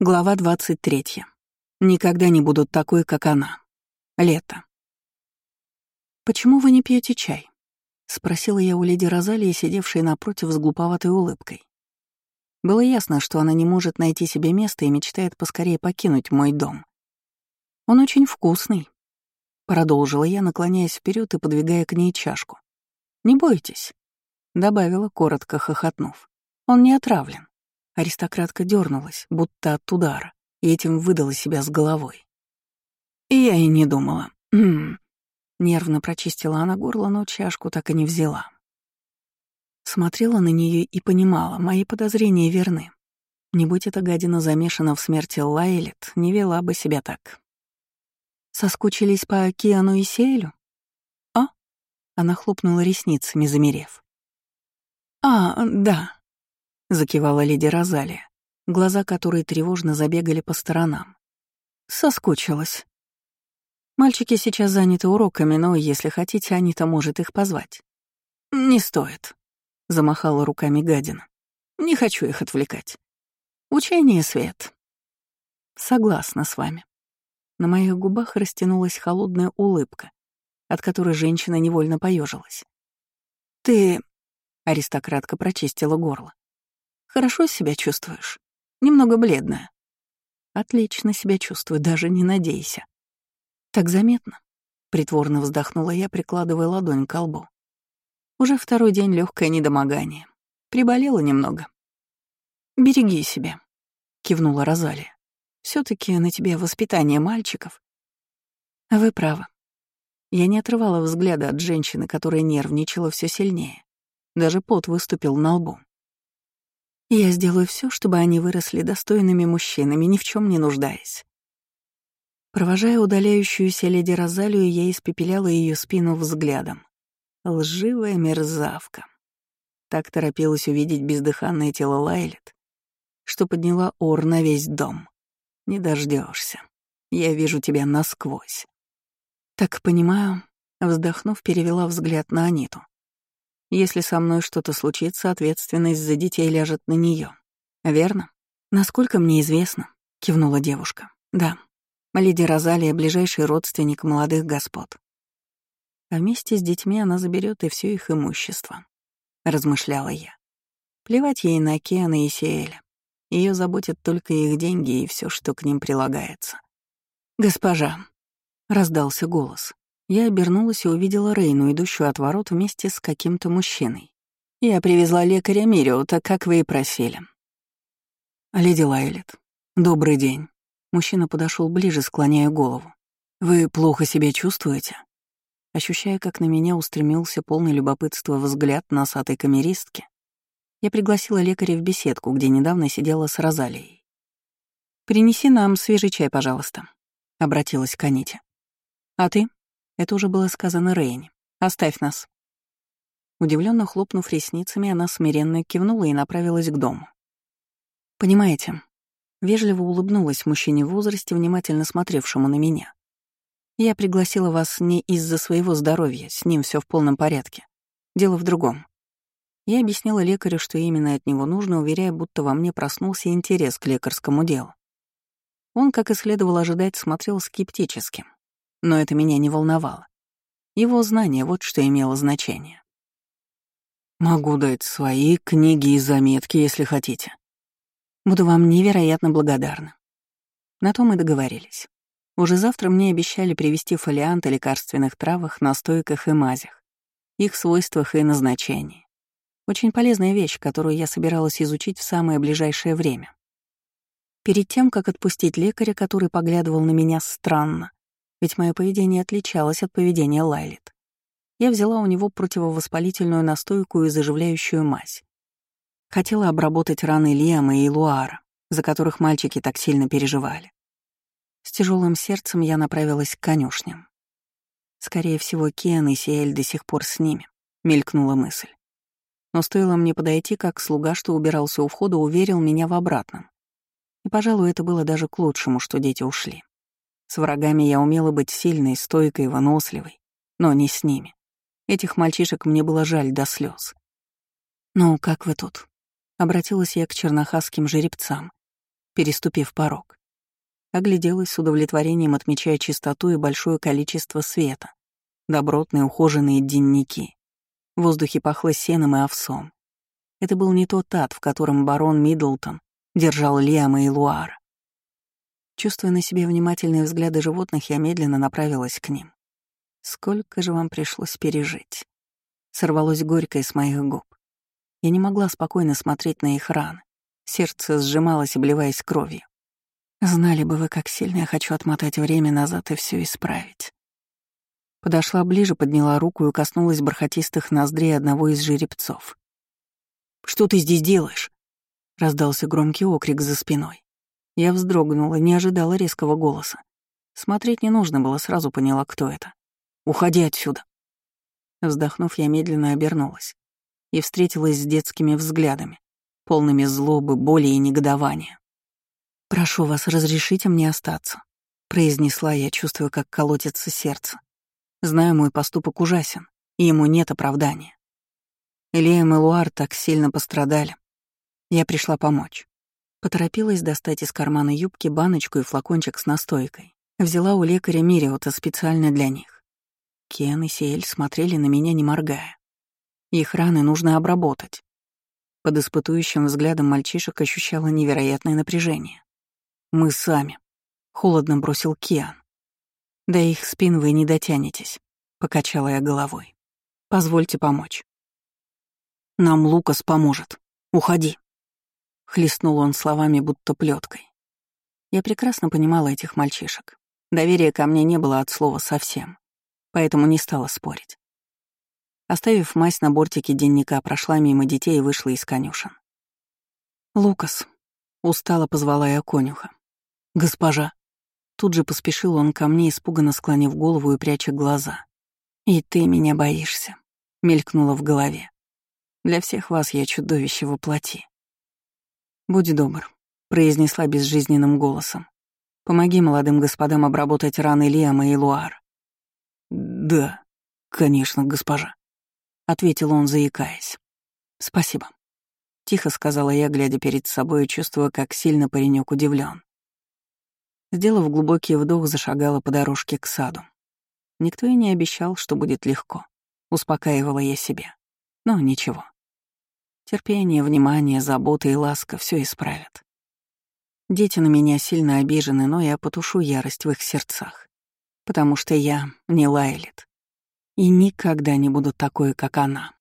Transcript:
Глава 23. Никогда не будут такой, как она. Лето. «Почему вы не пьете чай?» — спросила я у леди Розалии, сидевшей напротив с глуповатой улыбкой. Было ясно, что она не может найти себе места и мечтает поскорее покинуть мой дом. «Он очень вкусный», — продолжила я, наклоняясь вперед и подвигая к ней чашку. «Не бойтесь», — добавила, коротко хохотнув. «Он не отравлен». Аристократка дернулась, будто от удара, и этим выдала себя с головой. И я и не думала. М -м. Нервно прочистила она горло, но чашку так и не взяла. Смотрела на нее и понимала, мои подозрения верны. Не будь эта гадина замешана в смерти Лайлет, не вела бы себя так. Соскучились по океану и Сейлю? А? Она хлопнула ресницами, замерев. А, да, — закивала леди Розалия, глаза которой тревожно забегали по сторонам. «Соскучилась. Мальчики сейчас заняты уроками, но, если хотите, Анита может их позвать». «Не стоит», — замахала руками гадина. «Не хочу их отвлекать. Учение — свет». «Согласна с вами». На моих губах растянулась холодная улыбка, от которой женщина невольно поежилась. «Ты...» — аристократка прочистила горло. Хорошо себя чувствуешь? Немного бледная. Отлично себя чувствую, даже не надейся. Так заметно. Притворно вздохнула я, прикладывая ладонь к лбу. Уже второй день легкое недомогание. Приболела немного. «Береги себя», — кивнула Розалия. все таки на тебе воспитание мальчиков». «Вы правы». Я не отрывала взгляда от женщины, которая нервничала все сильнее. Даже пот выступил на лбу. Я сделаю все, чтобы они выросли достойными мужчинами, ни в чем не нуждаясь. Провожая удаляющуюся леди Розалию, я испепеляла ее спину взглядом. Лживая мерзавка. Так торопилась увидеть бездыханное тело Лайлет, что подняла ор на весь дом. Не дождешься. Я вижу тебя насквозь. Так понимаю, вздохнув, перевела взгляд на Аниту. Если со мной что-то случится, ответственность за детей ляжет на нее. Верно? Насколько мне известно, кивнула девушка. Да. Леди Розалия — ближайший родственник молодых господ. А вместе с детьми она заберет и все их имущество. Размышляла я. Плевать ей на Киана и Сиэля. Ее заботят только их деньги и все, что к ним прилагается. «Госпожа», — раздался голос. Я обернулась и увидела Рейну, идущую от ворот вместе с каким-то мужчиной. «Я привезла лекаря Мирио, так как вы и просили». «Леди Лайлет, добрый день». Мужчина подошел ближе, склоняя голову. «Вы плохо себя чувствуете?» Ощущая, как на меня устремился полный любопытства взгляд носатой камеристки, я пригласила лекаря в беседку, где недавно сидела с Розалией. «Принеси нам свежий чай, пожалуйста», — обратилась к Аните. «А ты?» Это уже было сказано Рейни. «Оставь нас». Удивленно хлопнув ресницами, она смиренно кивнула и направилась к дому. «Понимаете», — вежливо улыбнулась мужчине в возрасте, внимательно смотревшему на меня. «Я пригласила вас не из-за своего здоровья, с ним все в полном порядке. Дело в другом». Я объяснила лекарю, что именно от него нужно, уверяя, будто во мне проснулся интерес к лекарскому делу. Он, как и следовало ожидать, смотрел скептически но это меня не волновало. Его знание — вот что имело значение. «Могу дать свои книги и заметки, если хотите. Буду вам невероятно благодарна». На то мы договорились. Уже завтра мне обещали привезти фолиант о лекарственных травах, настойках и мазях, их свойствах и назначении. Очень полезная вещь, которую я собиралась изучить в самое ближайшее время. Перед тем, как отпустить лекаря, который поглядывал на меня странно, ведь мое поведение отличалось от поведения Лайлит. Я взяла у него противовоспалительную настойку и заживляющую мазь. Хотела обработать раны Лиама и Луара, за которых мальчики так сильно переживали. С тяжелым сердцем я направилась к конюшням. Скорее всего, Кен и Сиэль до сих пор с ними, мелькнула мысль. Но стоило мне подойти, как слуга, что убирался у входа, уверил меня в обратном. И, пожалуй, это было даже к лучшему, что дети ушли. С врагами я умела быть сильной, стойкой, выносливой, но не с ними. Этих мальчишек мне было жаль до слез. «Ну, как вы тут?» — обратилась я к чернохасским жеребцам. переступив порог. Огляделась с удовлетворением, отмечая чистоту и большое количество света. Добротные ухоженные денники. В воздухе пахло сеном и овсом. Это был не тот ад, в котором барон Миддлтон держал Лиама и Луара. Чувствуя на себе внимательные взгляды животных, я медленно направилась к ним. Сколько же вам пришлось пережить? Сорвалось горькое с моих губ. Я не могла спокойно смотреть на их раны. Сердце сжималось, обливаясь кровью. Знали бы вы, как сильно я хочу отмотать время назад и все исправить. Подошла ближе, подняла руку и коснулась бархатистых ноздрей одного из жеребцов. «Что ты здесь делаешь?» — раздался громкий окрик за спиной. Я вздрогнула, не ожидала резкого голоса. Смотреть не нужно было, сразу поняла, кто это. «Уходи отсюда!» Вздохнув, я медленно обернулась и встретилась с детскими взглядами, полными злобы, боли и негодования. «Прошу вас, разрешите мне остаться», — произнесла я, чувствуя, как колотится сердце. Знаю, мой поступок ужасен, и ему нет оправдания. Ильям и Луар так сильно пострадали. Я пришла помочь. Поторопилась достать из кармана юбки баночку и флакончик с настойкой. Взяла у лекаря Мириота специально для них. Кен и Сиэль смотрели на меня, не моргая. Их раны нужно обработать. Под испытующим взглядом мальчишек ощущала невероятное напряжение. «Мы сами», — холодно бросил Киан. «До их спин вы не дотянетесь», — покачала я головой. «Позвольте помочь». «Нам Лукас поможет. Уходи», — хлестнул он словами, будто плеткой. Я прекрасно понимала этих мальчишек. Доверия ко мне не было от слова совсем, поэтому не стала спорить. Оставив мазь на бортике денника, прошла мимо детей и вышла из конюшен. «Лукас», — устало позвала я конюха. «Госпожа». Тут же поспешил он ко мне, испуганно склонив голову и пряча глаза. «И ты меня боишься», — мелькнуло в голове. «Для всех вас я чудовище воплоти». «Будь добр», — произнесла безжизненным голосом. «Помоги молодым господам обработать раны Лиама и Луар». «Да, конечно, госпожа», — ответил он, заикаясь. «Спасибо», — тихо сказала я, глядя перед собой и чувствуя, как сильно паренек удивлен. Сделав глубокий вдох, зашагала по дорожке к саду. Никто и не обещал, что будет легко. Успокаивала я себя. Но ничего. Терпение, внимание, забота и ласка все исправят. Дети на меня сильно обижены, но я потушу ярость в их сердцах. Потому что я не Лайлит. И никогда не буду такой, как она.